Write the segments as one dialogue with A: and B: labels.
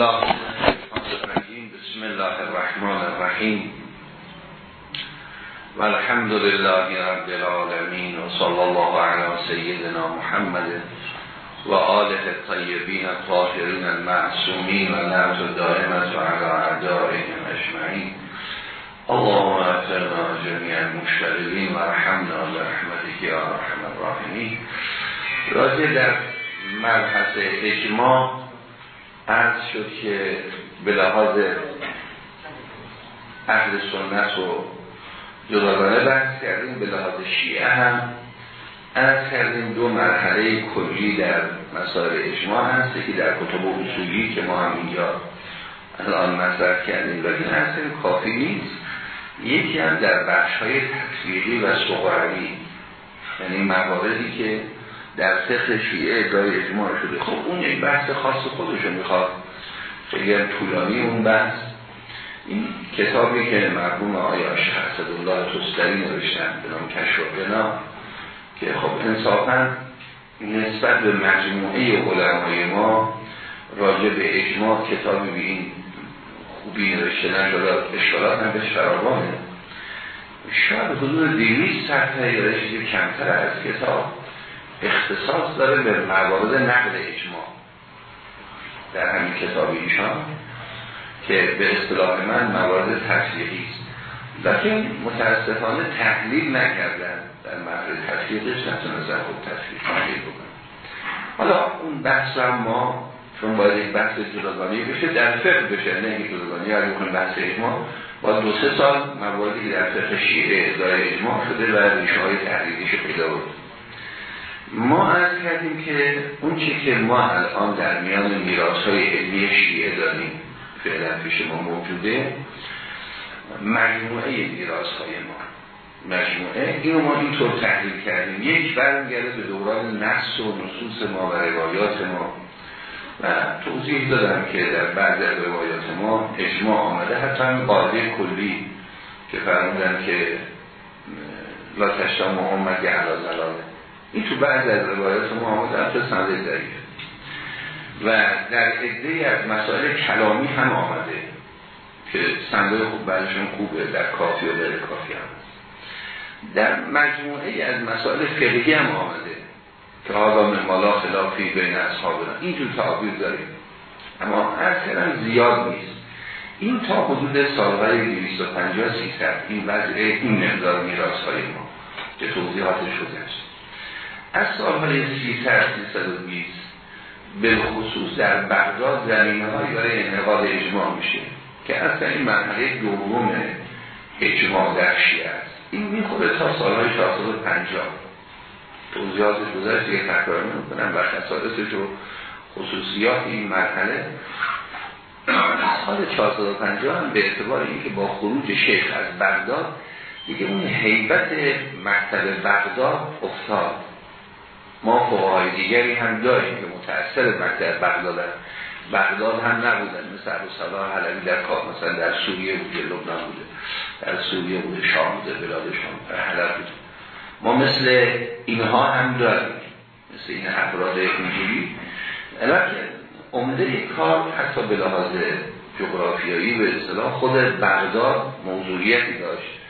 A: الله بسم الله الرحمن الرحیم. و الحمد لله رب العالمین و صلی الله علی سیدنا محمد و آله الطیبین الطاهرین المعصومین و نعمت دائمت و علی اعدائهم اجمعین. اللهم اغفرنا جميع المشتغلین و رحمنا برحمتك یا رحم الراحمین. راجع در مبحث اجماع عرض شد که به لحاظ اهل سنت و جداگانه بحث کردیم به لحاظ شیعه هم عرض کردیم. دو مرحله کلی در مسائل اجماع هست که در کتب اصولی که ما هم اینجا الان مطرح کردیم. لیکن عرض کافی نیست. یکی هم در بخش های تفسیری و سقراوی یعنی مواردی که در فقه شیعه ادعای اجماع شده. خب اون یک بحث خاص خودشو می‌خواد خیلی طولانی اون بحث. این کتابی که مرحوم آیا شخص الله توستری نوشتن به نام کشف که خب انصافا نسبت به مجموعه علمای ما راجع به اجماع کتابی به این خوبی نوشته نشده اشکالات هم به فراوانه. شاید حدود دیویست سطح یا کمتر از کتاب. اختصاص داره به موارد نقل اجماع. در همین کتاب ایشان که به اصطلاح من موارد تصدیقی است. لیکن متاسفانه تحلیل نکردن در مرحله تصدیقش نتونستن خوب تصدیق تحلیل بکنن حالا اون بحث هم ما چون باید یک بحث جداگانه بشه در فقه بشه نه جداگانه. یا بکنیم بحث اجماع با دو سه سال مواردی که در فقه شیعه اجماع شده و ریشه های تحلیلیش پیدا بود ما از کردیم که اون چی که ما الان در میان میراث های علمی شیعه داریم فعلا پیش ما موجوده مجموعه میراث های ما. مجموعه اینو ما اینطور تحلیل کردیم. یک برمیگرده به دوران نص و نصوص ما و روایات ما. و توضیح دادم که در بعض روایات ما اجماع آمده حتی هم قاعده کلی که فرمودن که لا تشتا محمد علا زلاله این تو بعض از روایات آمده حتی سنده ضعیف و در عده از مسائل کلامی هم آمده که سنده خوب بعضشون خوبه در کافی و غیر کافی هم. در مجموعه از مسائل فقهی هم آمده که آقا ممالا خلافی بین اصحابنا اینجور تعابیر داریم. اما اصلا زیاد نیست. این تا حدود سالهای 250 300 این وضع این مقدار میراث های ما که توضیحات شده است از سالهای 300 320 به خصوص در بغداد زمینه های برای انعقاد اجماع میشه که اصلا این مرحله دوم اجماع در شیعه است. این می‌خوره تا سالهای 450 توضیحاتش گذاشت دیگه تکرار نمی‌کنم و خصائصش و خصوصیات این مرحله. سال 450 هم به اعتبار اینکه با خروج شیخ از بغداد دیگه اون حیبت مکتب بغداد افتاد. ما فقهای دیگری هم داریم که متأثر مکتب بغداد بغداد هم نبودن. مثل ابو صلاح حلبی در کار مثلا در سوریه بوده لبنان بوده. در سوریه بوده شام بوده بلاد شام حلب بوده. ما مثل اینها هم داریم. مثل این افراد اینجوری. لیکن عمده کار حتی به لحاظ جغرافیایی به اصطلاح خود بغداد موضوعیتی داشت.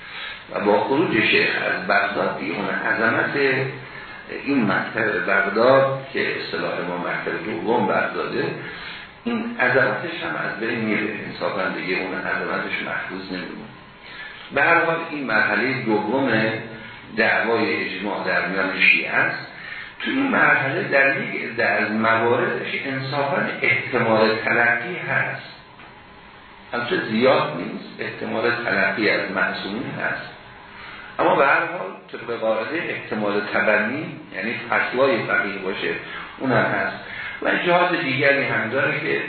A: و با خروج شیخ از بغداد اون عظمت این مکتب بغداد که اصطلاح ما مکتب دوم بغداده این عظمتش هم از بین میره. انصافا دیگه اون عظمتش محفوظ نمیمونه. به هر حال این مرحله دوم دعوای اجماع در میان شیعه است. تو این مرحله در یک در مواردش انصافا احتمال تلقی هست. همچه زیاد نیست. احتمال تلقی از معصومین هست. اما به هر حال طبق قاعده احتمال تبنی یعنی فتوای فقیه باشه اون هم هست. و جهات دیگری هم داره که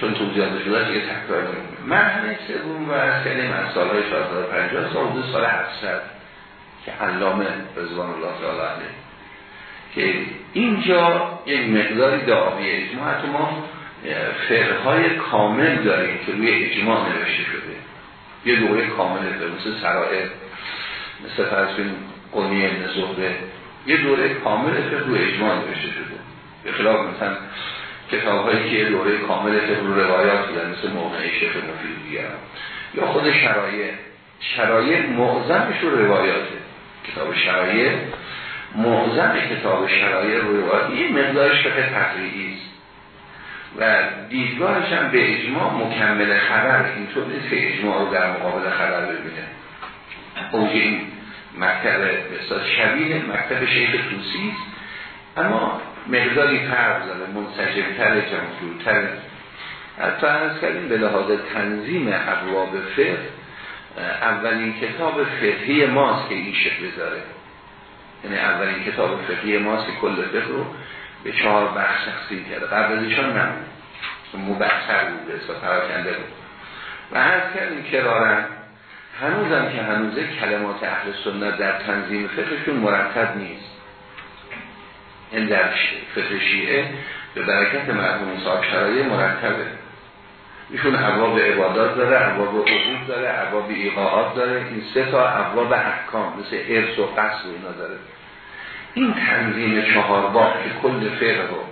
A: چون توضیحات شده دیگه تکرار نمی‌کنه. مرحله سوم و از کلیم از سالهای 450 سال دو سال 700 که علامه رضوان الله تعالی که اینجا یک مقداری دعاوی اجماع حتی ما فرهای کامل داریم که روی اجماع نوشته شده. یه دوره کامل داره مثل سرائر مثل فرسون قنی ابن زهره یه دوره کامل که روی اجماع نوشته شده. به خلاف مثلا کتاب هایی که دوره کامل فقه روایات بودن مثل موقع شیخ مفید یا خود شرایع. شرایع معظمش رو روایاته. کتاب شرایع. معظم کتاب شرایع رو روایات. یه مقدارش فقه تقریعی است. و دیدگاهش هم به اجماع مکمل خبر. اینطور نیست که اجماع رو در مقابل خبر ببینه. اوج این مکتب بسیار شبیه مکتب شیخ توسی است. اما مقداری فرق زده منسجمتر جمعجورتر. حتی از کردیم به لحاظ تنظیم ابواب فقه اولین کتاب فقهی ماست که این شکل داره. یعنی اولین کتاب فقهی ماست که کل فقه رو به چهار بخش تقسیم کرده. قبل از ایشان نمون مبحثر بوده و پراکنده بود. و هر کردیم کرارن هنوزم که هنوزه کلمات اهل سنت در تنظیم فقهشون مرتب نیست. این در فقه شیعه به برکت مرحوم صاحب شرایع مرتبه. ایشون ابواب عبادات داره ابواب عقوق داره ابواب ایقاعات داره. این سه تا ابواب احکام مثل ارث و قصد اینا داره. این تنظیم چهار باب که کل فقه رو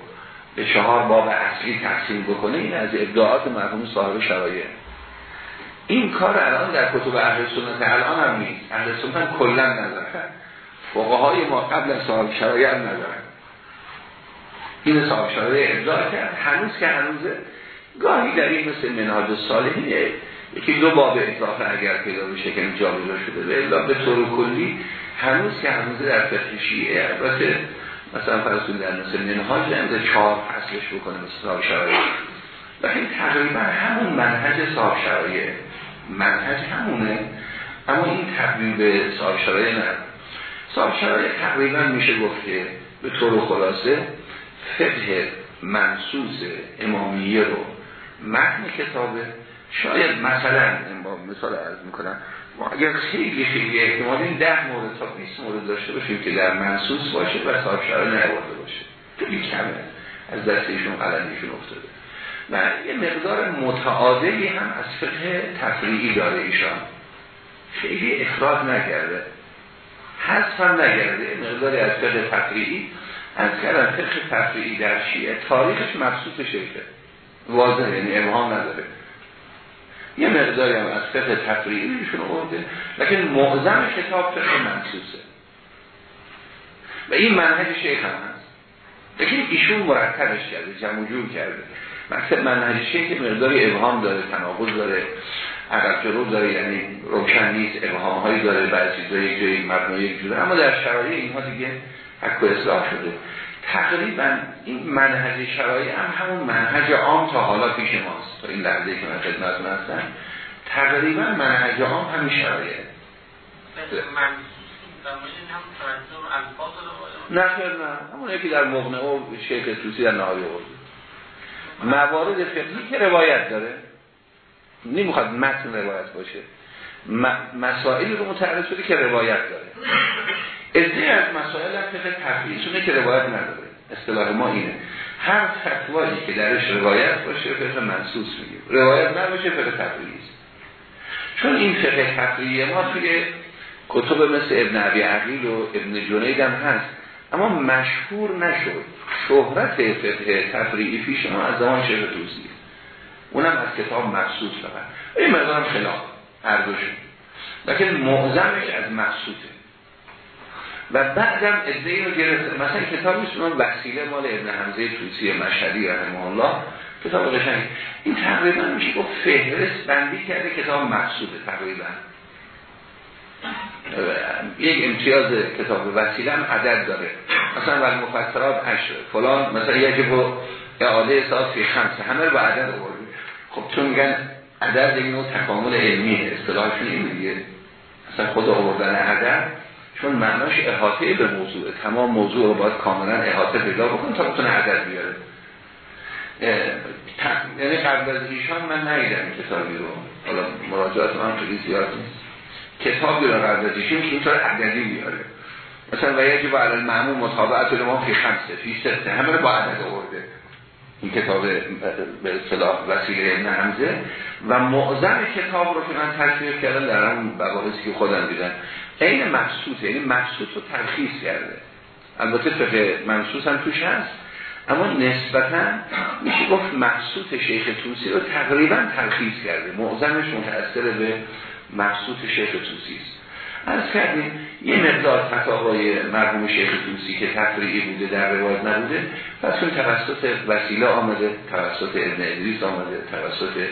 A: به چهار باب اصلی تقسیم بکنه این از ابداعات مرحوم صاحب شرایع. این کار الان در کتب اهل سنت الان هم نیست. اهل سنت کلا ندارن. فقهای ما قبل از صاحب شرایع ندارن. این صاحب شرایع ابداع کرد. هنوز که هنوزه گاهی در این مثل منهاج صالحینه. یکی دو باب اضافه اگر پیدا بشه که اینجا شده. به الا به طور کلی هنوز که هنوز در فقه شیعه. البته مثلا فرسون در مثل منهاج نمیده چهار فصلش بکنه مثل صاحب شرایع لیکن تقریبا همون منهج صاحب شرایع منهج همونه اما این تقریب به صاحب شرایع نه صاحب شرایع تقریبا میشه گفت که به طور خلاصه فقه منصوص امامیه رو متن کتابه. شاید مثلا با مثال عرض می‌کنم ما اگر خیلی خیلی احتمال این ده مورد تا 20 مورد داشته باشیم که در منصوص باشه و صاحب شرایع نبرده باشه. خیلی کمه. از دست ایشون قلندیشون افتاده. و یه مقدار متعادلی هم از فقه تفریعی داره ایشان. خیلی اخراج نکرده. حذف هم نکرده. مقداری از فقه تفریعی. از کردن فقه تفریعی در شیعه تاریخش مبسوط شیخه واضح یعنی ابهام نداره. یه مقداری هم از فقه تفریعی ایشون آورده. لیکن معظم کتاب فقه منصوصه و این منهج شیخ هم هست. لیکن ایشون مرتبش کرده جمع جور کرده. مکتب منهج شیخ مقداری ابهام داره تناقض داره عقب جلو داره یعنی روشن نیست ابهام هایی داره بعضی چیزا یک جایی مبنای جوره اما در شرایع اینها دیگه حق و اصلاح شده. تقریبا این منهج شرایع هم همون منهج عام تا حالا پیش ماست. تا این لحظه که من خدمت هستم تقریبا منهج عام همین شرایع نه خیر نه. همون یکی در مغنه و شیخ توسی در نهایی موارد فقهی که روایت داره. نمی‌خواد متن روایت باشه. مسائلی رو متعرض شده که روایت داره. ازده از مسائل هم فقه تفریعی که روایت نداره. اصطلاح ما اینه. هر فتوایی که درش روایت باشه فقه منصوص میگیم روایت نباشه فقه است. چون این فقه تفریعی ما توی کتب مثل ابن عبی عقیل و ابن جنید هم هست. اما مشهور نشد. شهرت فقه تفریعی پیش ما از زمان شهر توسی. اونم از کتاب مخصوص فقط. این مقدارم خلاف. هر دوشون لیکن معظمش از مخصوصه و بعدم ادعی رو گرفت. مثلا کتاب میسونم وسیله مال ابن حمزه توسی مشهدی رحمه الله. کتاب قشنگ این تقریبا میشه گفت فهرست بندی کرده کتاب مقصوده تقریبا. یک امتیاز کتاب وسیله هم عدد داره. مثلا ولی مفسرات عشر فلان مثلا یجب و اعاده احساس فی خمسه همه رو با عدد آورده خب چون میگن عدد این نوع تکامل علمی اصطلاحشون این دیگه. مثلا خود آوردن عدد چون معناش احاطه به موضوع تمام موضوع رو باید کاملا احاطه پیدا بکن تا بتونه عدد بیاره. یعنی قبل از ایشان من نیدم کتابی رو. حالا مراجعات من خیلی زیاد نیست. کتابی قبل از ایشان که اینطور عددی بیاره مثلا و یجب علی المعمول مطابقت ما فی خمسه فی سته همه رو با عدد آورده. این کتاب به اصطلاح وسیله ابن حمزه. و معظم کتاب رو که من تصویر کردم در اون مباحثی که خودم دیدم. این مبسوط یعنی مبسوط رو ترخیص کرده. البته فقه منصوص هم توش هست. اما نسبتا میشه گفت مقصود شیخ توسی رو تقریبا ترخیص کرده. معظمش متأثر به مقصود شیخ توسی است. از کردیم یه مقدار فتاوای مرحوم شیخ توسی که تفریعی بوده در روایت نبوده پس اون توسط وسیله آمده توسط ابن ادریس آمده توسط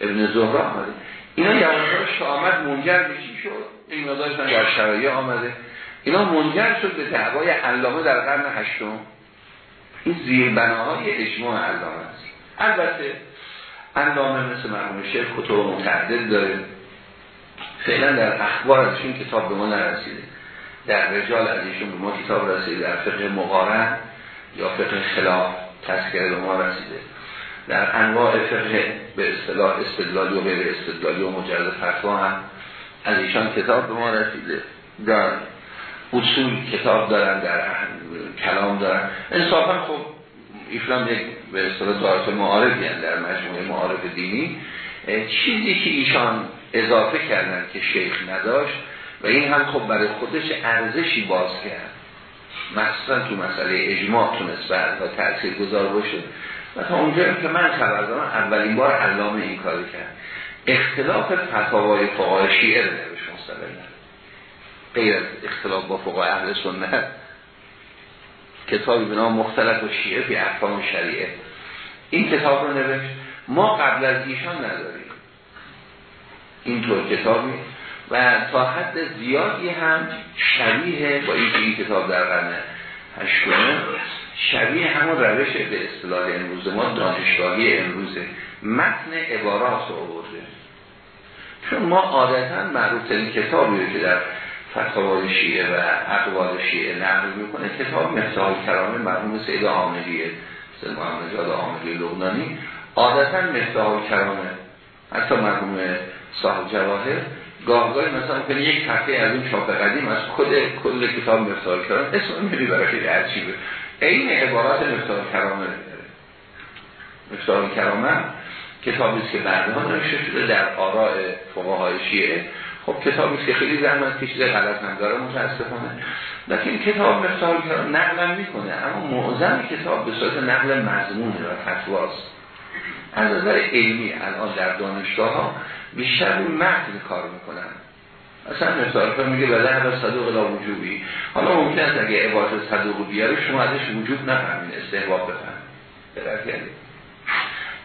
A: ابن زهرا آمده. اینا که آمد منجر به چی شد؟ این مقدارشون در شرایع آمده. اینا منجر شد به دعوای علامه در قرن هشتم. این زیربناهای اجماع علامه است. البته علامه مثل مرحوم شیخ کتب متعدد داره. فعلا در اخبار ازشون کتاب به ما نرسیده. در رجال از ایشون به ما کتاب رسیده. در فقه مقارن یا فقه خلاف تذکره به ما رسیده. در انواع فقه به اصطلاح استدلالی و غیر استدلالی و مجرد فتوا هم از ایشان کتاب به ما رسیده. در اصول کتاب دارن در کلام دارن. انصافا خب ایشان یک به اصطلاح دارت معارفی در مجموعه معارف دینی چیزی که ایشان اضافه کردن که شیخ نداشت و این هم خب برای خودش ارزشی باز کرد. مثلا تو مسئله اجماع تونست بعد تأثیر گذار باشه. و تا اونجا که من خبر دارم اولین بار علامه این کار کرد. اختلاف فتاوای فقهای شیعه رو نوشت غیر از اختلاف با فقهای اهل سنت. کتابی به نام مختلف و شیعه احکام شریعه. این کتاب رو نوشت. ما قبل از ایشان نداریم. اینطور کتابی و تا حد زیادی هم شبیه با این این کتاب در قرن هشتمه شبیه همون روش به اصطلاح امروز ما دانشگاهی امروزه. متن عبارات رو آورده. چون ما عادتا معروف این کتابی که در فتاوای شیعه و اقوال شیعه نقل می‌کنه کتاب مثال کرامه مرحوم سید عاملیه سید محمد جاد عاملی لغنانی عادتا مثال کرامه حتی مرحوم صاحب جواهر. گاهگاهی مثلا کنه یک صفحه از اون چاپ قدیم از خود کل کتاب مثال کرام اسم میری برای خیلی عجیبه. این عبارات مثال کرامه. مثال کرامه کتابی که بعدها نوشته شده در آراء فقهای شیعه. خب کتابی که خیلی زحمت کشیده غلط هم داره متاسفانه. لیکن کتاب مثال کرام نقل می‌کنه اما معظم کتاب به صورت نقل مضمون و فتواست. از نظر علمی الان در دانشگاه ها بیشتر این متن کار می‌کنن. اصلا مثال میگه بله هر صدوق لا وجوبی. حالا ممکن است اگه عبارت صدوق بیاره شما ازش وجود نفهمین استحباب بفهم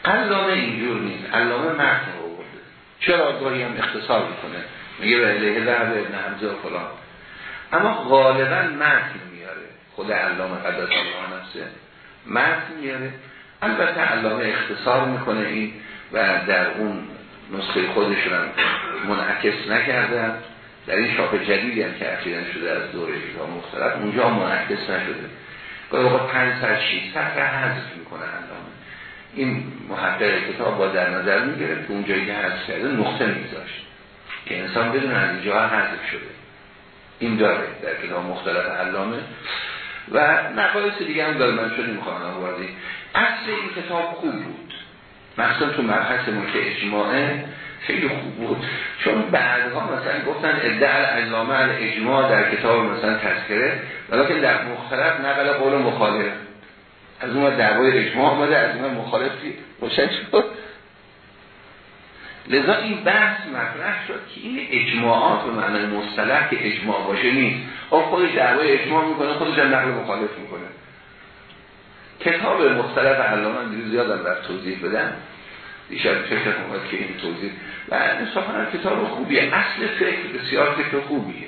A: علامه اینجور نیست. علامه متن برده چرا گاهی هم اختصار می‌کنه؟ میگه به علیه ذهب ابن حمزه و فلان. اما غالبا متن میاره. خود علامه قدس الله نفسه. متن میاره. البته علامه اختصار می‌کنه این و در اون نسخه خودشون هم منعکس نکردن. در این شاپ جدیدی هم که اخیرا شده از دوره کتاب مختلف اونجا منعکس نشده. گاهی وقت پنج سر شیست سطر حذف می‌کنه علامه این محقق کتاب با در نظر می‌گیره که اون جایی که حذف کرده نقطه میذاشت که انسان بدون از اینجا حذف شده. این داره در کتاب مختلف علامه. و نقایص دیگه هم داره. من شده می‌خوام آوردی. اصل این کتاب خوب بود. مثلا تو ما که اجماعه خیلی خوب بود. چون بعدها مثلا گفتن ادعا اجلامه اجماع در کتاب مثلا تذکره ولیکن در مختلف نقل قول مخالف. از اون دعوای اجماع آمده از اون مخالفی روشن شد. لذا این بحث مطرح شد که این اجماعات به معنی مصطلح که اجماع باشه نیست. خب خودش دعوای اجماع می‌کنه خودش هم نقل مخالف می‌کنه. کتاب مختلف علامه دیگه زیاد هم در توضیح بدن دیشب فکر اومد که این توضیح. و انصافا کتاب خوبیه. اصل فکر بسیار فکر خوبیه.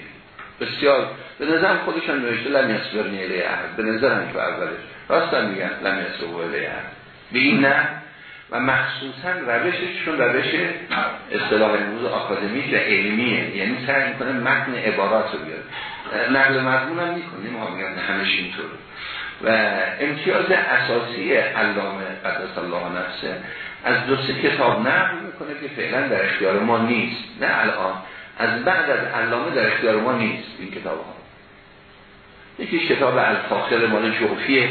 A: بسیار. به نظرم خودشان نوشته لم یسبرنی الی احد. به نظرم تو اولش راستم میگن لم یسبرنی الی احد. به این نه. و مخصوصا روششون روش اصطلاح امروز آکادمیک و علمیه یعنی سعی می‌کنه متن عبارات رو بیاد نقل مضمون هم می‌کنه ما میگن همش اینطور و امتیاز اساسی علامه قدس الله نفسه از دو سه کتاب نقل می‌کنه که فعلا در اختیار ما نیست. نه الان. از بعد از علامه در اختیار ما نیست این کتاب ها یکیش کتاب الفاخر مال جوفیه.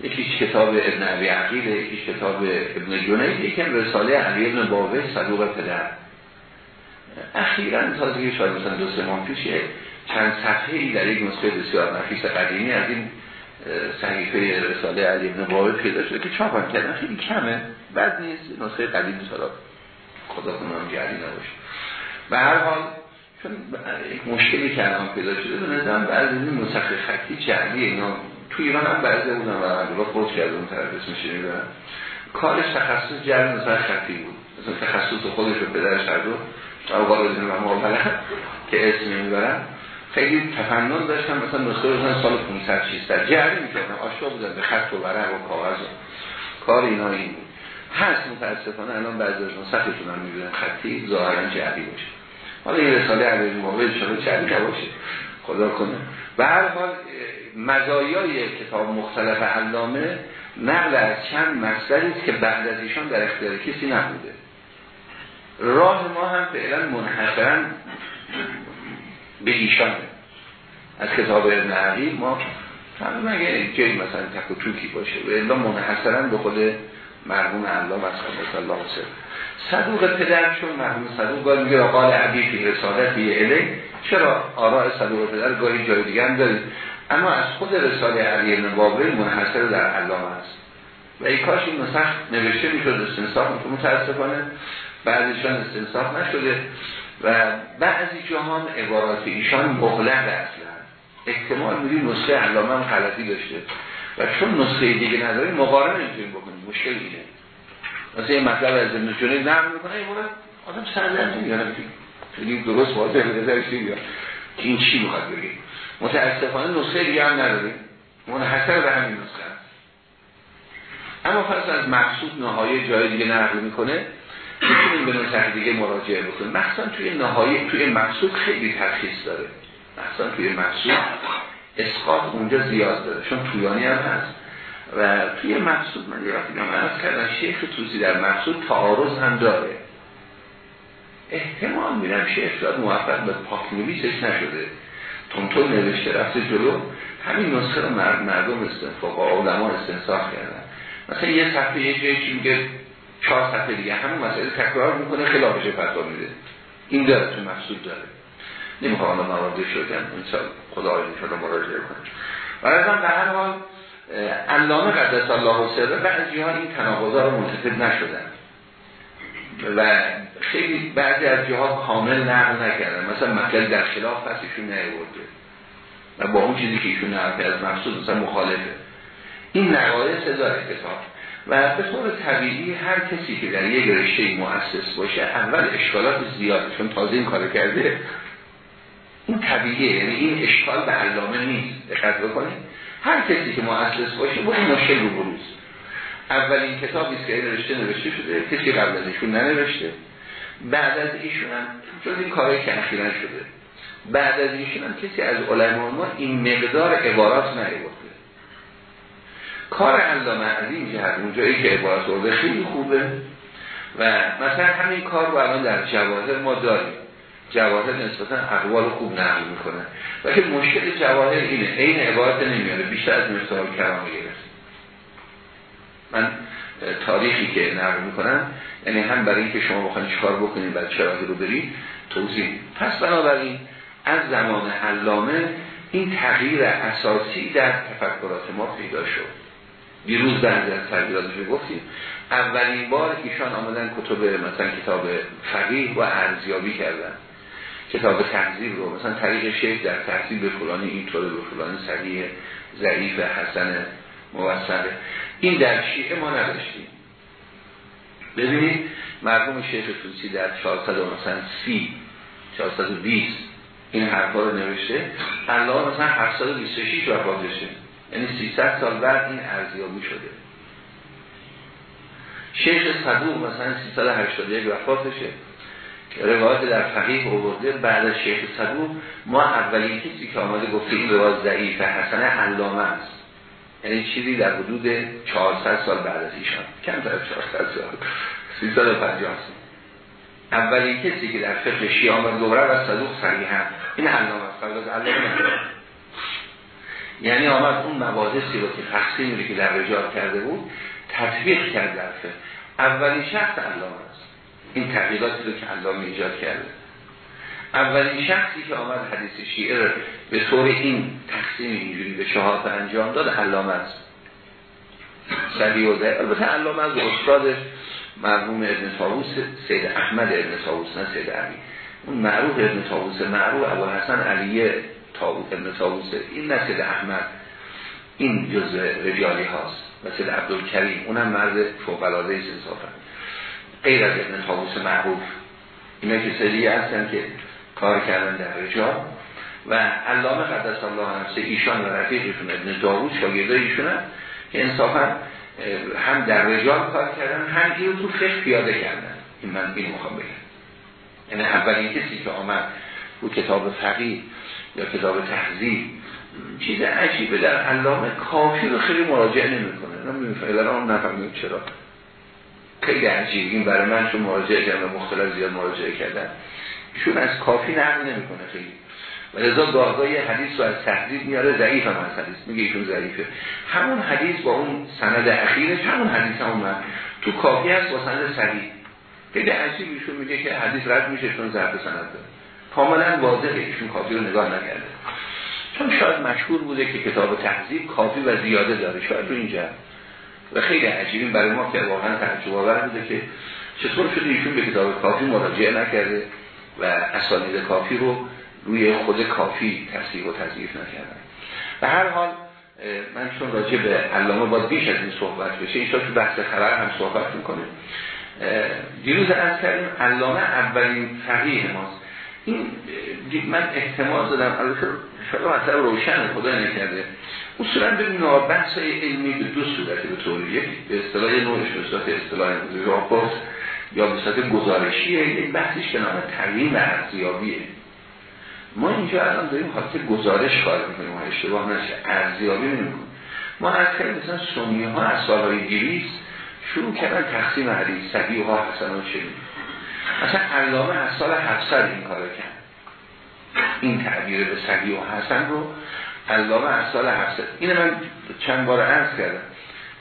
A: یکیش کتاب ابن عبی عقیده یکیش کتاب ابن جنید. یکم رساله علی ابن بابه صدوق پدر. اخیرا تازگی شاید مثلا دو سه ماه پیش چند صفحه ای در یک نسخه بسیار نفیس قدیمی از این صحیفه رساله علی ابن بابه پیدا شده که چاپ کردن. خیلی کمه. بعد نیست. نسخه قدیم سالا خدا کنم جعلی نباشه. به هر حال چون یک مشکلی که الان پیدا شده به نظرم بعضی این نسخه خطی جعلی اینا. تو ایران هم بعضی و عبدالله خود کرده اون طرف اسمش نمی‌دونم کارش تخصص جعلی نسخه خطی بود. مثلا تخصص خودش رو پدرش هر دو و بازدین و که اسم می‌برن. خیلی تفنن داشتن مثلا نسخه رو سال 500 600 جعلی می‌کردن آشنا بودن به خط و ورق و کاغذ و کار اینا این بود. هست متاسفانه الان بعضی از نسختون هم می‌بینن خطی ظاهرا جعلی باشه. حالا این رساله علی موقع شما جعلی نباشه. خدا کنه. به هر حال مزایای کتاب مختلف علامه نقل از چند مصدری که بعد از ایشان در اختیار کسی نبوده. راه ما هم فعلا منحصرا به ایشانه از کتاب ابن ما تمام اگه جایی مثلا تک و توکی باشه؟ و الا منحصرا به خود مرحوم علام از خدمت الله سر صدوق پدر چون مرحوم صدوق گاهی میگه قال عبی فی رسالت الی. چرا آراء صدوق پدر گاهی جای دیگه هم دارید اما از خود رساله علی ابن بابل منحصر در علامه است. و ای کاش این نسخ نوشته می‌شد استنصاف متاسفانه بعدشان استنصاف نشده. و بعضی جاها هم عبارات ایشان مغلق اصلا. احتمال میدیم نسخه علامه هم غلطی داشته. و چون نسخه دیگه نداریم مقارنه نمی‌تونیم بکنیم. مشکل اینه. مثلا این مطلب از ابن جنید نقل می‌کنه این آدم سرزن نمی‌دونم خیلی درست واضح به نظرش نمیاد این چی می‌خواد بگیم متاسفانه نسخه دیگه هم نداریم منحصر به همین نسخه اما فرض از مقصود نهایی جای دیگه نقل می‌کنه. می‌تونیم به نسخه دیگه مراجعه بکنیم. مثلا توی نهایی توی مقصود خیلی ترخیص داره. مثلا توی مقصود اسقاط اونجا زیاد داره چون تویانی هم هست. و توی مقصود من وقتی از کردم شیخ توسی در مقصود تعارض هم داره. احتمال میرم شیخ داد موفق به پاک نویسش نشده. تونتون نوشته رفته جلو. همین نسخه رو مردم استنفاق آدم استنساخ کردن. مثلا یه صفحه یه جایی میگه؟ چهار صفحه دیگه همون مسئله تکرار می‌کنه خلافش فتوا میده. این داره تو مقصود داره. نمی‌خوام الان مواردی شدن انشاء خدا آیدی شده مراجعه کنه و از به هر حال علامه قدس الله و سره بعضی ها این تناقضا رو منتفد نشدن. و خیلی بعضی از جاها کامل نقل نکردن. مثلا مطلب در خلاف پس ایشون نیورده و با اون چیزی که ایشون نقل از مقصود مثلا مخالفه. این نقایص داره کتاب و به طور طبیعی هر کسی که در یک رشته مؤسس باشه اول اشکالات زیاد چون تازه این کار کرده این طبیعیه یعنی این اشکال به علامه نیست. دقت بکنید. هر کسی که مؤسس باشه با این مشکل رو بروز. اولین کتابی که این رشته نوشته شده کسی قبل از ایشون ننوشته. بعد از ایشون هم جز این کارهایی که شده. بعد از ایشون هم کسی از علماء ما این مقدار عبارات نیورده. کار علامه این جهت اونجایی که عبارات ورده خیلی خوبه. و مثلا همین کار رو الان در جواهر ما داریم. جواهر نسبتا اقوال خوب نقل می‌کنه. و که مشکل جواهر اینه. این عبارت نمیاره. بیشتر از مثال کرامه گرفت من تاریخی که نقل می‌کنم یعنی هم برای اینکه شما بخواید چیکار بکنید بعد شواهد رو برید توضیح. پس بنابراین از زمان علامه این تغییر اساسی در تفکرات ما پیدا شد. دیروز بعضی از تغییراتش گفتیم. اولین بار ایشان آمدن کتب مثلا کتاب فقیه و ارزیابی کردن. کتاب تحضیب رو. مثلا طریق شیخ در تحضیب به فلانی اینطوره به فلانی صحیح ضعیف حسن موثقه این در شیعه ما نداشتیم. ببینید مرحوم شیخ توسی در 400 مثلا 30 420 این حرفا رو نوشته. الله مثلا 726 وفات بشه یعنی 300 سال بعد این ارزیابی شده. شیخ صدوق مثلا 381 وفاتشه. روایت در فقیه آورده. بعد از شیخ صدوق ما اولین کسی که آمده گفته این روایت ضعیف حسنه علامه است. یعنی چیزی در حدود 400 سال بعد از ایشان. کم در 400 سال. 350 سال اولین کسی که در فقه شیعه آمد دوره و صدوق صحیحا این علامه است. قبل از علامه یعنی آمد اون مباحثی رو که تقسیمی که در رجال کرده بود تطبیق کرد در اولین شخص علامه است. این تغییراتی رو که علامه ایجاد کرده. اولین شخصی که آمد حدیث شیعه به طور این تقسیم اینجوری به چهار انجام داد علامه است. سبی و زهر البته علامه از استاد مرحوم ابن تاووس سید احمد ابن تاووس نه سید علی. اون معروف ابن تاووس معروف ابو حسن علی تاووس ابن تاووس این سید احمد این جزء رجالی هاست سید عبدالکریم. اونم مرد فوق العاده است انصافا غیر از ابن تاووس معروف. اینا که سری هستن که کار کردن در رجال. و علامه قدس الله نفسه ایشان و رفیقشون ابن داوود شاگرده ایشون که انصافا هم در رجال کار کردن هم این تو فقه پیاده کردن. این من این می‌خوام بگم. یعنی اولین کسی که آمد او کتاب فقیه یا کتاب تحضیب چیز عجیبه در علامه کافی رو خیلی مراجعه نمی‌کنه. نمی‌فهمه اون نفهمیم چرا. خیلی عجیب. این برای من چون مراجعه کردم مختلف زیاد مراجعه کردن. ایشون از کافی نقل نمی‌کنه خیلی. و لذا گاهگاه حدیث رو از تحدید میاره ضعیف هم از حدیث. میگه ایشون ضعیفه. همون حدیث با اون سند اخیرش همون حدیث هم اومد. تو کافی هست با سند صحیح. خیلی عجیب. ایشون میگه که حدیث رد میشه چون ضعف سند داره. کاملا واضحه ایشون کافی رو نگاه نکرده. چون شاید مشهور بوده که کتاب تهذیب کافی و زیاده داره. شاید رو اینجا. و خیلی عجیبی برای ما که واقعا تعجب آور بوده که چطور شده ایشون به کتاب کافی مراجعه نکرده و اسانید کافی رو روی خود کافی تصدیق و تضعیف نکردن به هر حال من چون راجع به علامه باید بیش از این صحبت بشه این تو بحث خبر هم صحبت می‌کنه دیروز از کردیم علامه اولین فقیه ماست. این من احتمال دادم شاید مثلا روشن خدا نکرده. اصولا به بحث علمی به دو صورت به طور یک به اصطلاح نوعش به صورت اصطلاح راپورت یا به صورت گزارشیه یک بحثش به نام تقییم و ارزیابیه. ما اینجا الان داریم حالت گزارش کار می‌کنیم و اشتباه نشه ارزیابی نمی‌کنیم. ما از کردیم مثلا سنی ها از سالهای دیویس شروع کردن تقسیم حدیث صحیح ها حسن شدیم مثلا علامه از سال 700 این کار کرد. این تعبیر به صحیح و حسن رو علامه از سال 700 این من چند بار عرض کردم.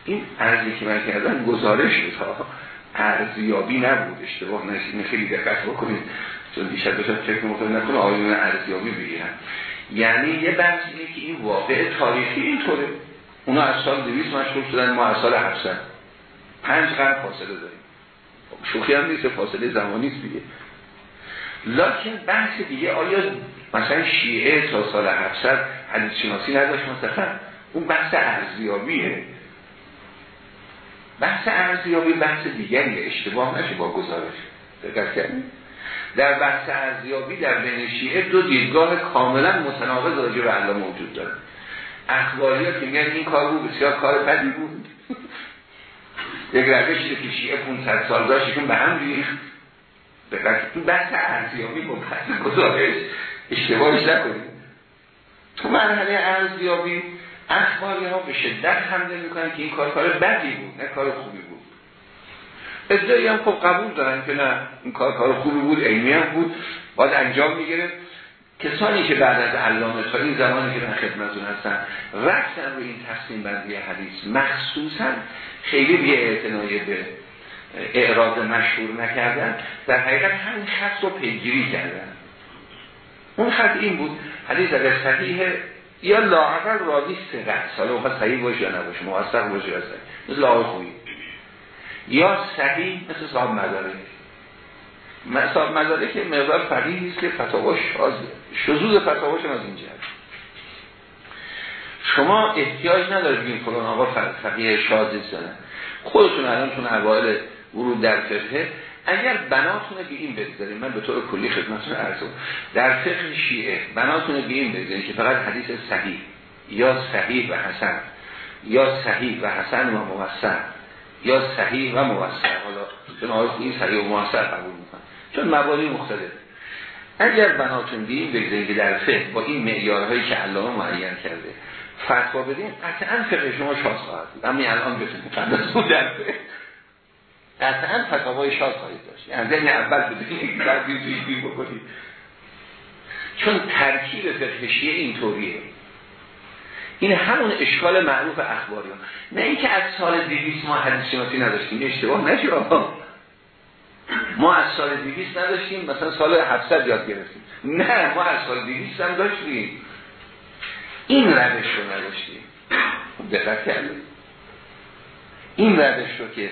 A: این عرضی که من کردم گزارش بود. ارزیابی نبود. اشتباه نشید خیلی دقت بکنید. چون دیشب بشن فکر مطمئن نکنه آیون ارزیابی بگیرن یعنی یه بحث اینه که این واقع تاریخی اینطوره. اونا از سال 200 مشغول شدن ما از سال 700 پنج قرن فاصله داریم. شوخی هم نیست فاصله زمانی است دیگه. لکن بحث دیگه آیا مثلا شیعه تا سال 700 حدیث شناسی نداشت مثلا اون بحث ارزیابیه. بحث ارزیابی بحث دیگری اشتباه نشه با گزارش. دقت کردید در بحث ارزیابی در بین شیعه دو دیدگاه کاملا متناقض راجع به الله موجود داره. اخباری ها که میگن این کار بود بسیار کار بدی بود. یک روشی که شیعه 500 سال داشت به هم ریخت. تو بحث ارزیابی با بحث گزارش اشتباهش نکنید تو مرحله ارزیابی اخباری ها به شدت حمله می‌کنن که این کار کار بدی بود نه کار خوبی بود. ادعایی هم خب قبول دارن که نه این کار کار خوبی بود علمی هم بود باید انجام می‌گیره کسانی که بعد از علامه تا این زمانی که من خدمتون هستن رفتن روی این تقسیم بندی حدیث مخصوصا خیلی بی اعتنایی به اعراض مشهور نکردن در حقیقت همین خط رو پیگیری کردن. اون خط این بود حدیث اگر صحیح یا لاعقل راضی سقه ساله اون صحیح باشه یا نباشه موثق باشه یا صحیح. یا صحیح مثل صاحب مداره مداره که مقدار فقیه نیست که فتاواش شزوز فتاواش از اینجا شما احتیاج ندارید بگیم فلان آقا فقیه شازی زنن خودتون الان تون اوائل ورود در فقه اگر بناتون به این بگذاریم من به طور کلی خدمتتون عرض در فقه شیعه بناتون به این بگذاریم که فقط حدیث صحیح یا صحیح و حسن یا صحیح و حسن و موثر یا صحیح و موثر. حالا چون این صحیح و موثر قبول می‌کنن چون مبانی مختلف. اگر بناتون بیم بگذاریم که در فقه با این معیارهایی که علامه معین کرده فتوا بدیم قطعا فقه شما شاز خواهد بود. اما الان بتونیم قبل در فقه. قطعا فتاوای شاد خواهید داشت. یعنی اول بدونید بعد بکنید. چون ترکیب فقه شیعه اینطوریه. این همون اشکال معروف اخباری ها. نه اینکه از سال 200 ما حدیث شناسی نداشتیم. اشتباه نشه ما از سال 200 نداشتیم مثلا سال 700 یاد گرفتیم. نه ما از سال 200 هم داشتیم. این روش رو نداشتیم. دقت کردیم. این روش رو که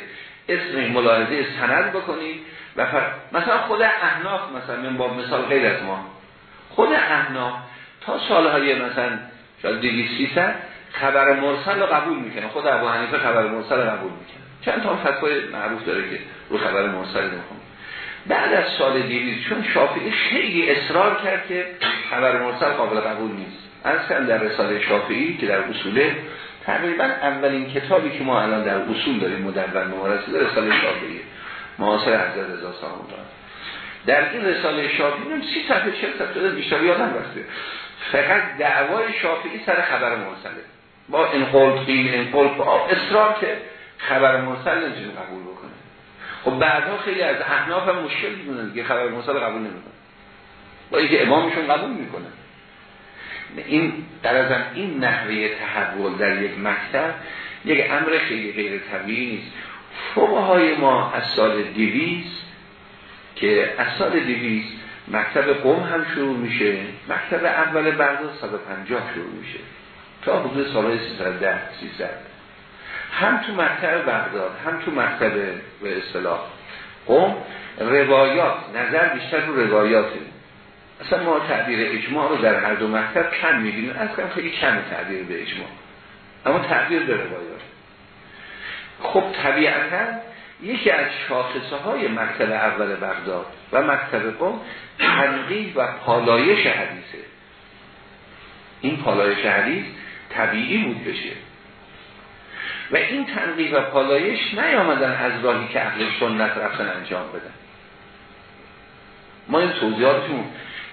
A: اسم ملاحظه سند بکنید و مثلا خود احناف مثلا من با مثال غیر از ما. خود احناف تا سالهای مثلا شاید 200 300 خبر مرسل رو قبول می‌کنه. خود ابو حنیفه خبر مرسل رو قبول می‌کنه. چند تا فتوای معروف داره که رو خبر مرسل می‌کنه بعد از سال 200 چون شافعی خیلی اصرار کرد که خبر مرسل قابل قبول نیست. از در رساله شافعی که در اصوله تقریبا اولین کتابی که ما الان در اصول داریم مدون ممارسی در رساله شافعی. معاصر حضرت رضا سلام در این رساله شافعی نیم سی صفحه چه صفحه بیشتر یادم رفته. فقط دعوای شافعی سر خبر مرسله. با این قول قیل این قول اصرار که خبر مرسل نمی‌تونه قبول بکنه. خب بعدها خیلی از احناف هم مشکل می‌دونن که خبر مرسل قبول نمی‌کنه با اینکه امامشون قبول می‌کنه. این در ازم این نحوه تحول در یک مکتب یک امر خیلی غیر طبیعی نیست. فقهای ما از سال دیویز که از سال دیویز مکتب قوم هم شروع میشه. مکتب اول برداد 150 شروع میشه. تا حدود سالهای 310 300 هم تو مکتب بغداد هم تو مکتب به اصطلاح قوم روایات نظر بیشتر رو روایاته. اصلا ما تعبیر اجماع رو در هر دو مکتب کم می‌بینیم. کم خیلی کم تعبیر به اجماع. اما تعبیر به روایات. خب طبیعتا یکی از شاخصه های مکتب اول بغداد و مکتب قوم تنقیح و پالایش حدیثه. این پالایش حدیث طبیعی بود بشه. و این تنقیح و پالایش نیامدن از راهی که اهل سنت رفتن انجام بدن. ما این توضیحاتشون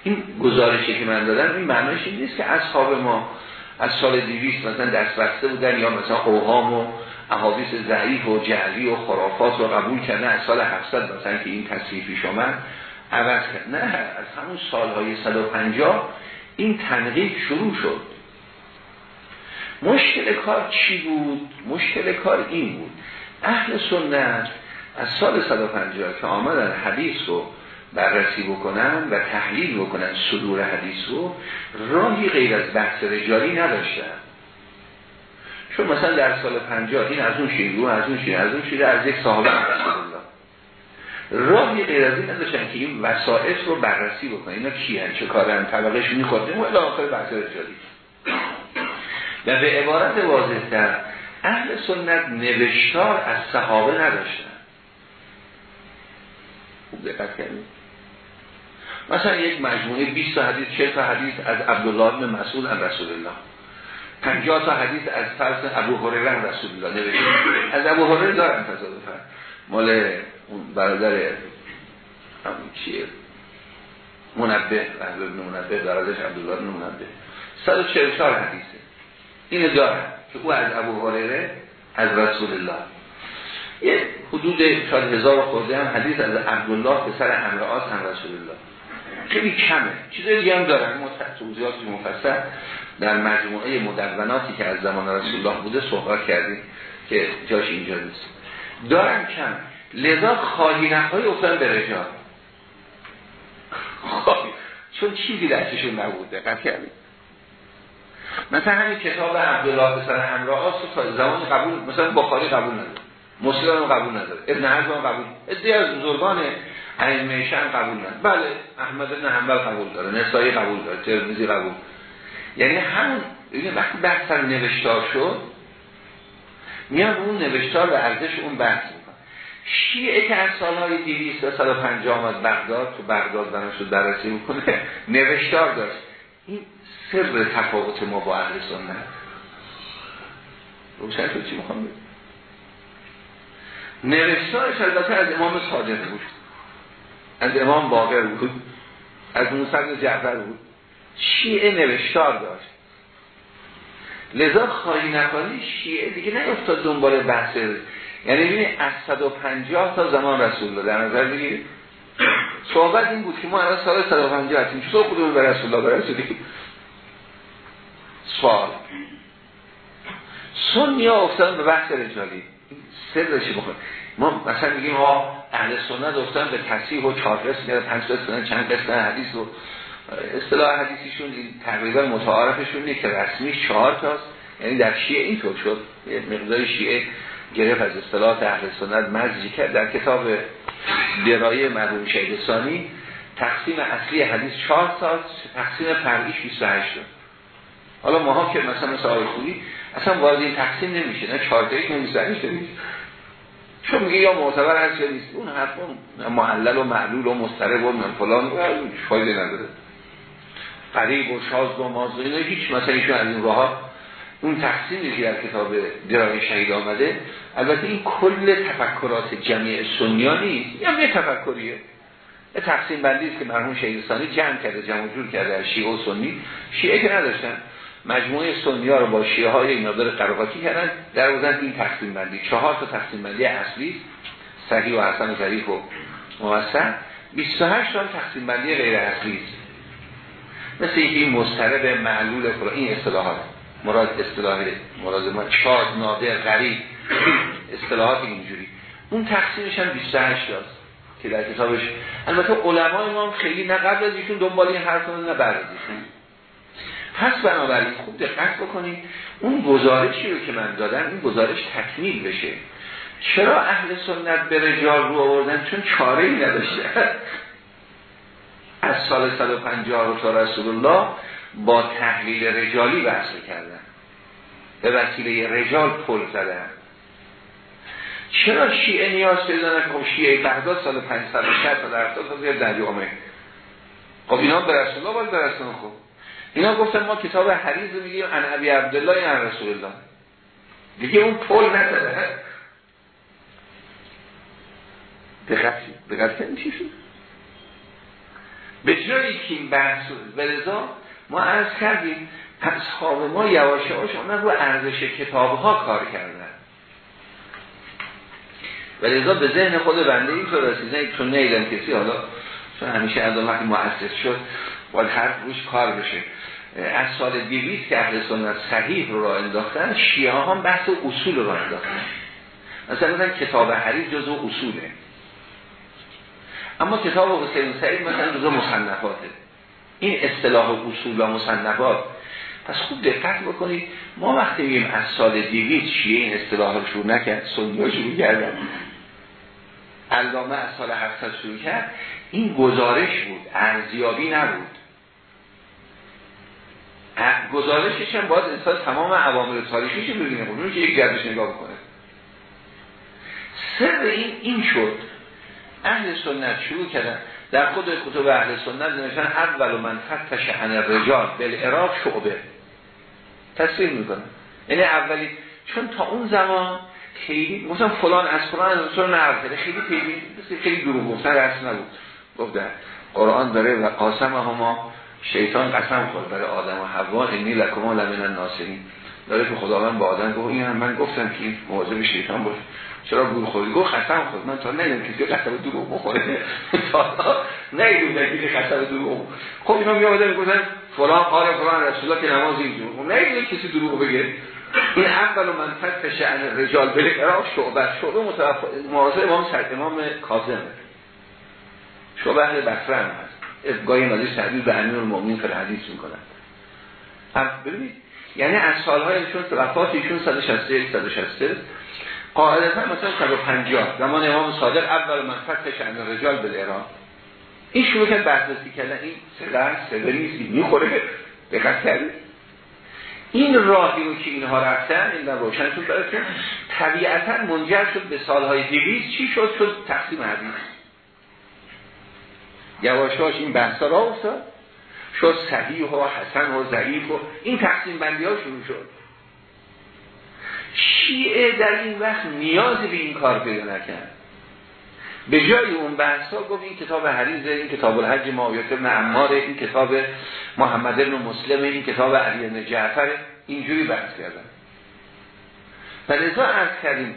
A: این گزارشی که من دادم این معنیش این نیست که اصحاب ما از سال دیویست مثلا دست بسته بودن یا مثلا اوهام و احادیث ضعیف و جعلی و خرافات رو قبول کردن از سال 700 مثلا که این تصریفی شما عوض کرد. نه از همون سالهای 150 این تنقیح شروع شد. مشکل کار چی بود؟ مشکل کار این بود. اهل سنت از سال 150 که آمدن حدیث رو بررسی بکنن و تحلیل بکنن صدور حدیث رو راهی غیر از بحث رجالی نداشتن. چون مثلا در سال 50 این از اون شیرو از اون شیر از اون شیر از یک صحابه رسول الله راهی غیر از این نداشتن که این وسائل رو بررسی بکنن. اینا کی هن چه کارن طبقش میخورده و آخر بحث رجالی و به عبارت واضح در اهل سنت نوشتار از صحابه نداشتن. خوب دقت کردید؟ مثلا یک مجموعه 20 تا حدیث 40 تا حدیث از عبدالله بن مسعود عن رسول الله. 50 تا حدیث از فرض ابو هریره رسول الله نوشته. از ابو هریره دارن تصادفا مال اون برادر همون چیه منبه اهل ابن منبه برادرش عبدالله بن منبه. 144 حدیثه. اینو دارن که او از ابو هریره از رسول الله. یه حدود شاید هزار خورده هم حدیث از عبدالله پسر امرآس هم رسول الله. خیلی کمه. چیزای دیگه هم دارن ما توضیحات مفصل. در مجموعه مدوناتی که از زمان رسول الله بوده صحبت کردیم که جاش اینجا نیست. دارن کم. لذا خواهی نخواهی افتن به رجال. چون چیزی درششون نبود دقت کردیم. مثلا همین کتاب عبدالله پسر همراه تا زمان قبول مثلا بخاری قبول نداره. مسلم قبول نداره. ابن حزم قبول ادعای از بزرگان ائمه قبول نداره. بله احمد بن حنبل قبول داره. نسایی قبول داره. ترمذی قبول یعنی همون وقتی بحث نوشتار شد میان اون نوشتار و ارزش اون بحث می‌کنه. شیعه که از سالهای 200 تا 150 آمد بغداد تو بغداد بنا شد بررسی می‌کنه نوشتار داشت. این سر تفاوت ما با اهل سنت. روشن شد چی می‌خوام بگم؟ نوشتارش البته از امام صادق بود. از امام باقر بود. از موسی جعفر بود. شیعه نوشتار داشت. لذا خواهی نخواهی شیعه دیگه نیفتاد دنبال بحث. یعنی ببینید از 150 تا زمان رسول الله در نظر بگیرید صحبت این بود که ما الان سال 150 هستیم. چطور خودمون به رسول الله برسیدیم سوال. سنی ها افتادن به بحث رجالی. سرشی بخون ما مثلا میگیم ما اهل سنت گفتن به تصحیح و چهار قسم کرده پنج قسم چند قسم حدیث و اصطلاح حدیثیشون تقریبا متعارفشون که رسمی چهار تاست. یعنی در شیعه اینطور شد. مقدار شیعه گرفت از اصطلاحات اهل سنت مزجی کرد. در کتاب درایه مرحوم شهدستانی تقسیم اصلی حدیث چهار تاست. تقسیم فرعیش 28 تا. حالا ماها که مثلا مثل آقای خوبی اصلا وارد این تقسیم نمیشه. نه چهار تایش نمیشه چون میگه یا معتبر هست یا نیست. اون حرف معلل و معلول و مسترب و من فلان. فایده نداره. قریب و شاز و ماز هیچ مثلا ایشون از این راه اون تقسیمی که در کتاب درای شهید آمده. البته این کل تفکرات جمعی سنیا نیست. یا یه تفکریه. یه تقسیم بندی است که مرحوم شهیدستانی جمع کرده جمع جور کرده شیعه و سنی. شیعه که نداشتن. مجموعه سنی ها رو با شیعه های این نادر قرقاتی کردن. در بودن این تقسیم بندی. چهار تا تقسیم بندی اصلی صحیح و حسن و ظریف و موثر 28 تا تقسیم بندی غیر اصلی است. مثل این مسترب معلول این اصطلاحات. مراد اصطلاح مراد ما چاد نادر غریب. اصطلاحات اینجوری. اون تقسیمش هم 28 است که در کتابش البته علمای ما هم خیلی نه قبل از ایشون دنبال این حرف نه بعد از ایشون. پس بنابراین خوب دقت بکنید. اون گزارشی رو که من دادم این گزارش تکمیل بشه. چرا اهل سنت به رجال رو آوردن؟ چون چاره ای نداشته از سال 150 تا رسول الله با تحلیل رجالی بحث کردن. به وسیله رجال پل زدن. چرا شیعه نیاز پیدا خب شیعه بغداد سال 560 تا در 70 تا در جامعه. خب اینا به رسول الله باید برسن خب. اینا گفتن ما کتاب حریز رو میگیم ان ابی عبدالله یا رسول الله. دیگه اون پل نزده. دقت دقت چی شد؟ به جایی که این بحث ولذا ما عرض کردیم اصحاب ما یواش یواش اونا رو ارزش کتاب ها کار کردن. ولذا به ذهن خود بنده این طور رسیدن چون نیدن کسی حالا چون همیشه از وقتی مؤسس شد باید هر روش کار بشه. از سال دیویز که اهل سنت صحیح رو را انداختن شیعه ها هم بحث اصول رو را انداختن. مثلا کتاب حریف جزو اصوله. اما کتاب حسین سعید مثلا جزو مصنفاته. این اصطلاح اصول و مصنفات. پس خوب دقت بکنید. ما وقتی میگیم از سال دیویز شیعه این اصطلاح رو شروع نکرد سنی شروع کردن. علامه از سال 700 شروع کرد. این گزارش بود. ارزیابی نبود. گزارشش هم باید انسان تمام عوامل تاریخیش رو ببینه. که یک گردش نگاه بکنه. سر این این شد. اهل سنت شروع کردن. در خود کتب اهل سنت نوشتن اول من فتش عن الرجال بالعراق شعبه. تصویر می‌کنه. یعنی اولی چون تا اون زمان خیلی مثلا فلان از فلان از رسول نقل خیلی خیلی خیلی دروغ گفتن رسم نبود. گفت قرآن داره و قاسم هما شیطان قسم خورد. برای آدم و حوا اینی لکما لمن الناصرین. داره که خداوند با آدم گفت این هم من گفتم که مواظب شیطان باشه چرا گول خوری گفت قسم خورد من تا نیدم کسی قسم دروغ بخوره. نیدم کسی قسم دروغ خب اینا می آمدن فلان قال فلان رسول الله که نماز اینجور خب نیدم کسی دروغ بگه. این اول من فتش عن رجال بله قرار شعبه. شعبه مواظب امام سر امام کاظم. شعبه اهل بصره هم هست. گاهی مالی تعبیر به امیر المؤمنین فر حدیث می‌کنن. ببینید. یعنی از سالهای ایشون وفات ایشون 161 160 قاعدتا مثلا 150 زمان امام صادق اول من فتح شأن رجال به ایران. این شروع کرد بحثی کردن. این سلر سلری می‌خوره. دقت کردید این راهی رو که اینها رفتن این در روشن شد براتون طبیعتا منجر شد به سالهای دیویز چی شد؟ شد تقسیم حدیث یواشاش این بحثا را افتاد. شد صحیح و حسن و ضعیف و این تقسیم بندی ها شروع شد. شیعه در این وقت نیازی به این کار پیدا نکرد. به جای اون بحث ها گفت این کتاب حریزه این کتاب الحج معاویت ابن عمار این کتاب محمد ابن مسلم این کتاب علی ابن جعفر اینجوری بحث کردن. و لذا عرض کردیم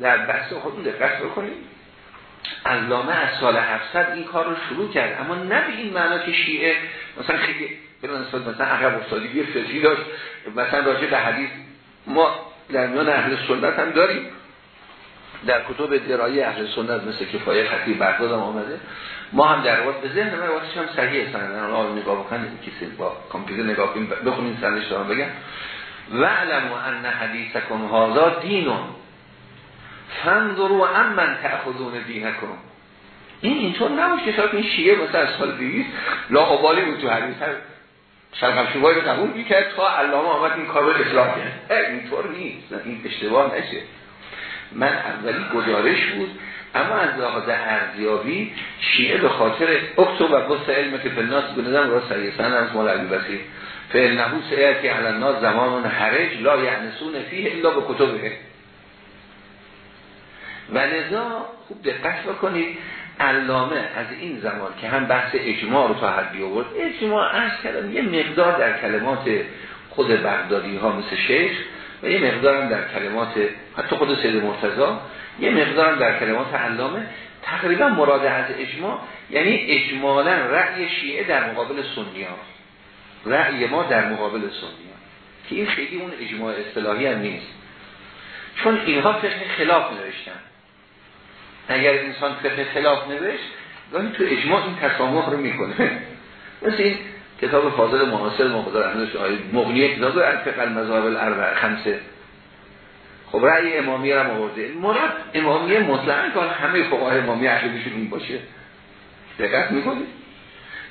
A: در بحث خودمون دقت بکنیم. علامه از سال 700 این کار رو شروع کرد اما نه به این معنا که شیعه مثلا خیلی به مثلا عقب افتادگی فقهی داشت مثلا راجع به حدیث. ما در میان اهل سنت هم داریم. در کتب درایی اهل سنت مثل کفایه خطیب بغداد هم آمده. ما هم در واقع به ذهن من وقتش هم صحیح سند الان نگاه بکنید کسی با کامپیوتر نگاه کنید بخونید سندش دارم بگم. و علمو ان حدیثکم هذا دینون فانظروا امن تأخذون دینکم این اینطور نباشه که این شیعه مثلا از سال 200 لا ابالی بود تو حدیث. شرقم شبایی رو قبول می‌کرد تا علامه آمد این کار رو اصلاح کرد. اینطور نیست این اشتباه نشه. من اولی گزارش بود اما از لحاظ ارزیابی شیعه به خاطر اکتو و بس علم که ناس بندم را سن از مال علی بسیر فعل نهو که الان زمان حرج لا یعنسون فیه الا به کتبه. و لذا خوب دقت بکنید علامه از این زمان که هم بحث اجماع رو تا حدی آورد اجماع از کردم یه مقدار در کلمات خود بغدادی ها مثل شیخ و یه مقدار هم در کلمات حتی خود سید مرتضا یه مقدار هم در کلمات علامه. تقریبا مراد از اجماع یعنی اجمالا رأی شیعه در مقابل سنی ها. رأی ما در مقابل سنی ها. که این خیلی اون اجماع اصطلاحی هم نیست. چون اینها فقه خلاف نوشتن. اگر انسان فقه خلاف نوشت گاهی تو اجماع این تسامح رو می‌کنه. مثل این کتاب فاضل محاصل مقدار احمدش مغنی کتاب الفقه المذاهب الاربع خمسه. خب رأی امامی رو آورده. مراد امامی مطلقا که همه فقهای امامی اهلیشون این باشه. دقت می‌کنید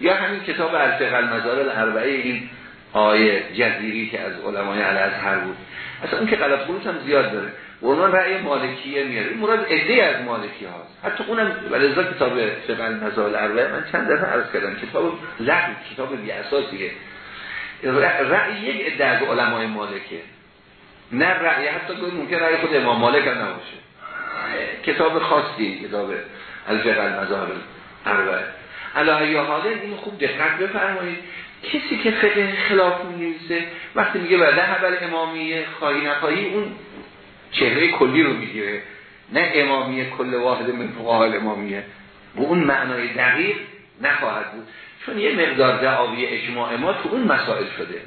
A: یا همین کتاب الفقه المذاهب الاربعه این آیه جزیری که از علمای الازهر بود. اصلا اون که غلط هم زیاد داره. و عنوان رأی مالکیه میاره. این مراد عده از مالکی هاست. حتی اونم ولذا کتاب فقه المسائل اربعه من چند دفعه عرض کردم. کتاب لحظ کتاب بی اساسیه. رأی یک عده از علمای مالکه. نه رأی حتی ممکن رأی خود امام مالک هم نباشه. کتاب خاصی کتاب الفقه المذاهب اربعه. علاوه حاله این خوب دقت بفرمایید. کسی که فقه خلاف می وقتی میگه بعد اول امامیه خواهی نخواهی اون چهره کلی رو می‌گیره. نه امامیه کل واحد من فقهای امامیه. به اون معنای دقیق نخواهد بود. چون یه مقدار دعاوی اجماع ما تو اون مسائل شده.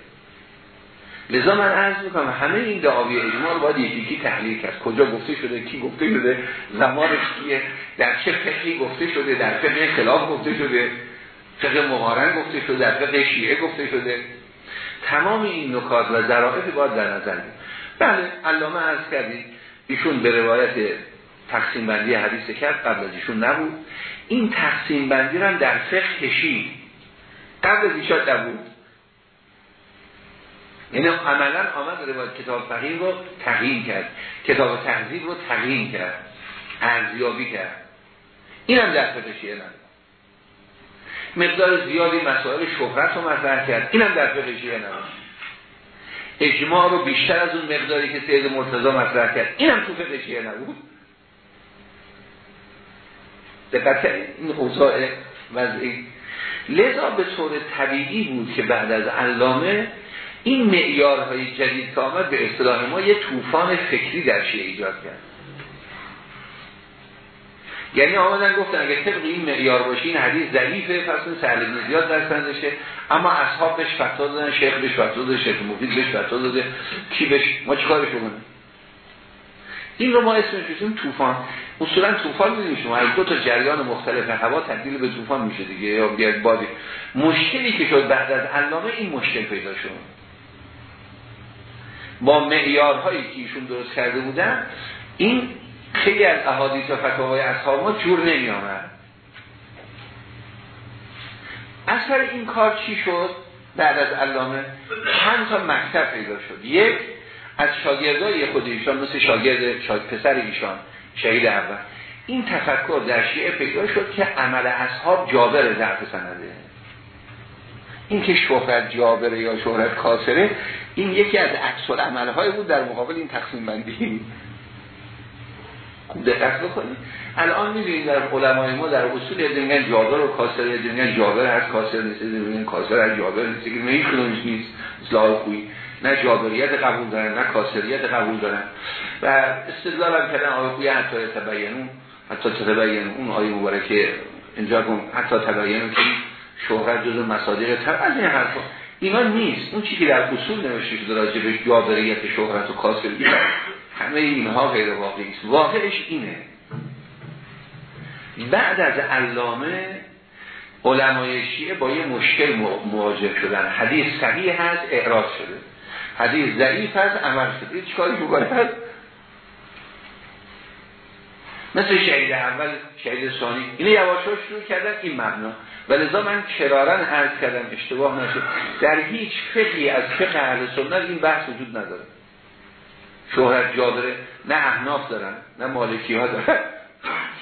A: لذا من عرض می‌کنم همه این دعاوی اجماع رو باید یکی تحلیل کرد. کجا گفته شده کی گفته شده زمانش کیه در چه فقهی گفته شده در فقه خلاف گفته شده فقه مقارن گفته شده در فقه شیعه گفته شده. تمام این نکات و ذرائف باید در نظر بله علامه عرض کردید. ایشون به روایت تقسیم بندی حدیث کرد قبل از ایشون نبود. این تقسیم بندی رو در فقه کشید. قبل از ایشان نبود. یعنی عملا آمد روایت کتاب فقیم رو تغییر کرد. کتاب تحضیب رو تغییر کرد. ارزیابی کرد. این هم در فقه شیعه نبود مقدار زیادی مسائل شهرت رو مطرح کرد. این هم در فقه شیعه نبود اجماع رو بیشتر از اون مقداری که سید مرتضی مطرح کرد. این هم تو فقه شیعه نبود. دقت این اوضاع وضعی. لذا به طور طبیعی بود که بعد از علامه این معیارهای جدید که به اصطلاح ما یه طوفان فکری در شیعه ایجاد کرد. یعنی آمدن گفتن اگه طبق این معیار باشه این حدیث ضعیفه پس اون سهل بن زیاد در سندشه اما اصحاب بهش دادن شیخ بهش فتوا داده شیخ مفید بهش فتوا داده. کی بهش؟ ما چیکارش کنیم این رو ما اسمش میشیم طوفان. اصولا طوفان می‌دونیم شما؟ از دو تا جریان مختلف. هوا تبدیل به طوفان میشه دیگه. یا بیاد بادی. مشکلی که شد بعد از علامه این مشکل پیدا شد. با معیارهایی که ایشون درست کرده بودن این خیلی از احادیث و فتاوای اصحاب ما جور نمی آمد. اثر این کار چی شد؟ بعد از علامه چند تا مکتب پیدا شد. یک از شاگردای خود ایشان مثل شاگرد شاگرد پسر ایشان شهید اول. این تفکر در شیعه پیدا شد که عمل اصحاب جابر ضعف سنده. این که شهرت جابره یا شهرت کاسره این یکی از عکس عملهای بود در مقابل این تقسیم بندی. خوب دقت بکنید الان می‌بینید در علمای ما در اصول میگن جابر و کاسر میگن جابر است کاسر نیست میگن کاسر است جابر نیست که هیچ نیست اصلا آقای خویی. نه جابریت قبول دارن نه کاسریت قبول دارن. و استدلال هم کردن آقای خویی حتی تبینون حتی تبین اون آیه مبارکه اینجا کن حتی تبینون که شهرت جز مصادیق تر از این حرفا. اینا نیست. اون چیزی که در اصول نوشته شده راجع به جابریت شهرت و کاسریت همه اینها غیر واقعی است. واقعش اینه. بعد از علامه علمای شیعه با یه مشکل مواجه شدن. حدیث صحیح هست اعراض شده. حدیث ضعیف هست عمل شده. چه کاری هست. مثل شهید اول شهید ثانی. اینه یواشا شروع کردن این مبنا. و لذا من کرارن عرض کردم اشتباه نشد. در هیچ فقهی از فقه اهل سنت این بحث وجود نداره. شهرت جابره نه احناف دارن نه مالکی ها دارن.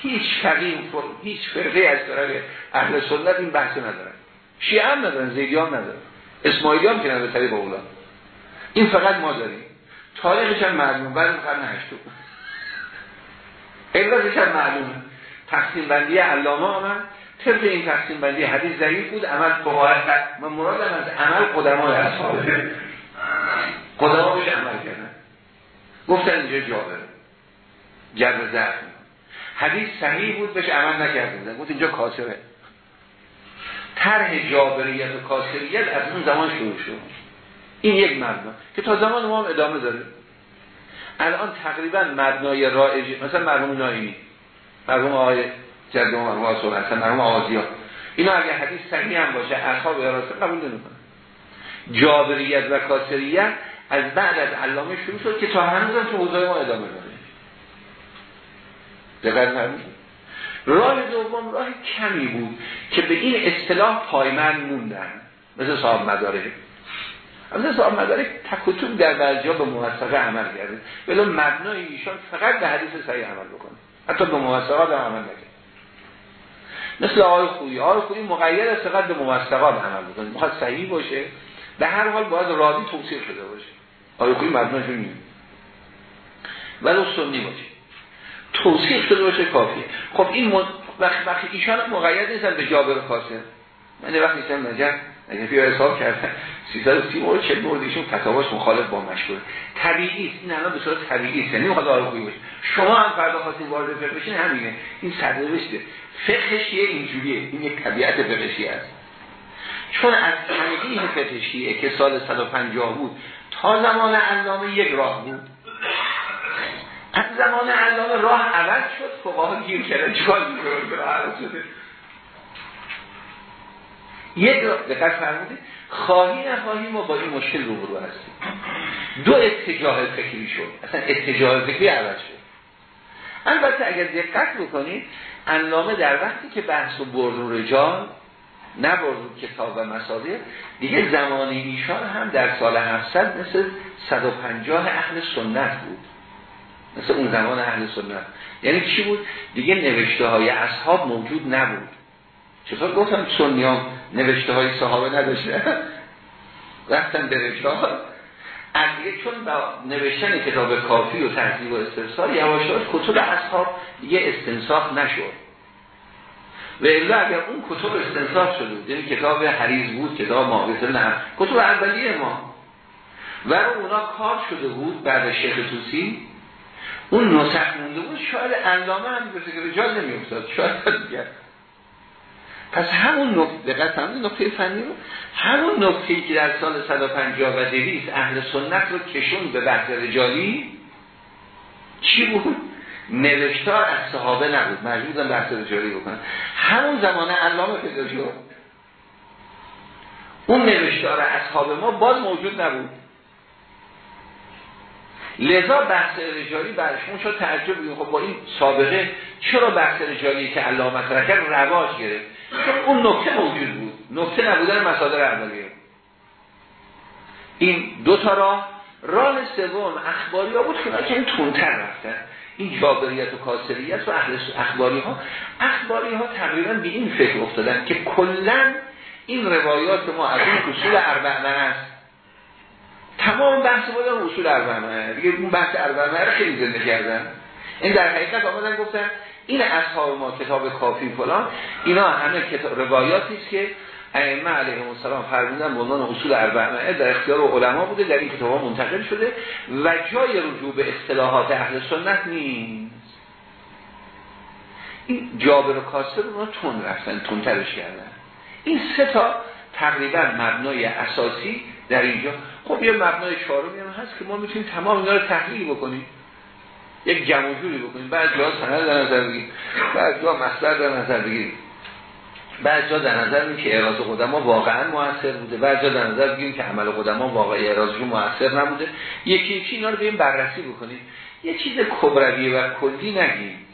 A: هیچ فقیم هیچ فرقه از طرف اهل سنت این بحث ندارن. شیعه هم ندارن زیدی هم ندارن. اسماعیلی هم که نداره طریق اولا. این فقط ما داریم. تاریخش هم معلوم بعد قرن هشتم. علتش هم معلومه. تقسیم بندی علامه آمد طبق این تقسیم بندی حدیث ضعیف بود عمل فقهای من مرادم از عمل قدمای اصحابه. قدما بهش عمل کردن. گفتن اینجا جابره جبر ضعف حدیث صحیح بود بهش عمل نکردن. گفت اینجا کاسره. طرح جابریت و کاسریت از اون زمان شروع شد. این یک مبنا. که تا زمان ما هم ادامه داره. الان تقریبا مبنای رایجی مثلا مرحوم نائینی مرحوم آقای جد و مرحوم آسید ابوالحسن مرحوم آضیا اینا اگر حدیث صحیح هم باشه اصحاب اعراض قبول نمی‌کنن. جابریت و کاسریت از بعد از علامه شروع شد که تا هنوز تو حوزه ما ادامه داره. دقیق نمید راه دوم راه کمی بود که به این اصطلاح پایمن موندن. مثل صاحب مداره مثل صاحب مداره تکتوب در بعضی به موثقه عمل کرده. ولی مبنای ایشان فقط به حدیث صحیح عمل بکنه. حتی به موثقات هم عمل نکرد مثل آقای خویی آقای خویی مقید است فقط به موثقات عمل بکنه. می‌خواد صحیح باشه. به هر حال باید راضی توصیف شده باشه. آقای خویی مبناشون نیست ولو سنی باشه. توصیف شده باشه کافیه. خب این مد... وقت وقتی ایشان مقید نیستن به جابر خاصه من وقتی نیستم نجر نجفی ها حساب کردن 330 مورد 40 مورد ایشون فتاواش مخالف با مشهور طبیعی است. این الان به صورت طبیعی است. یعنی می‌خواد آروگویی باشه. شما هم فردا خواستین وارد فقه بشین همینه. این بشه فقهش یه اینجوریه. این یک طبیعت فقهشی است. چون از تنقیح فقهشیه که سال 150 بود تا زمان علامه یک راه بود. از زمان علامه راه عوض شد فقها گیر کردن چیکار راه عوض شده. یک دقت فرمودید خواهی نخواهی ما با این مشکل روبرو هستیم. دو اتجاه فکری شد. اصلا اتجاه فکری عوض شد. البته اگر دقت بکنید علامه در وقتی که بحث و برد رجال نبرد کتاب و دیگه زمان ایشان هم در سال 700 مثل 150 اهل سنت بود. مثل اون زمان اهل سنت. یعنی چی بود؟ دیگه نوشته های اصحاب موجود نبود. چطور گفتم؟ سنیان نوشته های صحابه نداشته؟ رفتن به رجال. از دیگه چون با نوشتن کتاب کافی و تحضیب و استرسال یواشاش کتب اصحاب دیگه استنساخ نشد. و الا اگر اون کتب استنساخ شده بود یعنی کتاب حریز بود کتاب ماغیسه نه کتب اولیه ما. و اونا کار شده بود بعد شیخ توسی اون نسخ مونده بود شاید علامه هم به فکر رجال نمی افتاد شاید دیگر پس همون نقطه دقت هم نقطه فنی رو؟ همون نقطه که در سال 150 و 200 اهل سنت رو کشون به بحث رجالی چی بود؟ نوشتار از صحابه نبود. مجبورن بحث رجالی بکنن همون زمان علامه شد اون نوشتار اصحاب ما باز موجود نبود. لذا بحث رجالی برشون شد تعجب خب با این سابقه چرا بحث رجالی که علامه مطرح کرد رواج گرفت؟ چون اون نکته موجود بود. نکته نبودن مصادر اولیه. این دو تا راه. راه سوم اخباری ها بود که این تندتر رفتن. این جابریت و کاسریت و اهل اخباری ها اخباری ها تقریبا به این فکر افتادن که کلا این روایات ما از این اصول اربعمائه است. تمام بحث بودن اصول اربعمائه دیگه اون بحث اربعمائه رو خیلی زنده کردن. این در حقیقت آمدن گفتن این اصحاب ما کتاب کافی فلان اینا همه کتاب روایاتی است که ائمه علیهم السلام فرمودن به عنوان اصول اربعه در اختیار علما بوده در این کتاب منتقل شده و جای رجوع به اصطلاحات اهل سنت نیست. این جابر و کاسر رو تون رفتن تون ترش کردن. این سه تا تقریبا مبنای اساسی در اینجا. خب یه مبنای چهارمی هم هست که ما می‌تونیم تمام اینا رو تحلیل بکنیم. یک جمعجوری بکنیم. بعد جا سند در نظر بگیریم. بعد جا مصدر در نظر بگیریم. بعد جا در نظر بگیریم که اعراض قدما واقعا موثر بوده. بعد جا در نظر بگیریم که عمل قدما واقعا اعراضشون موثر نبوده. یکی یکی اینا رو بیم بررسی بکنیم یه چیز کبروی و کلی نگیم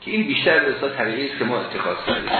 A: که این بیشتر به طریقی است که ما اتخاذ کردیم.